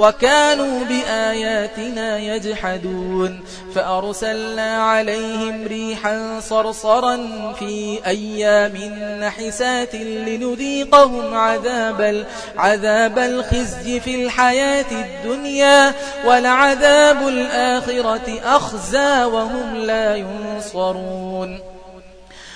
وكانوا بآياتنا يجحدون. فأرسلنا عليهم ريحا صرصرا في أيام نحسات لنذيقهم عذاب, عذاب الخزي في الحياة الدنيا ولعذاب الآخرة أخزى وهم لا ينصرون.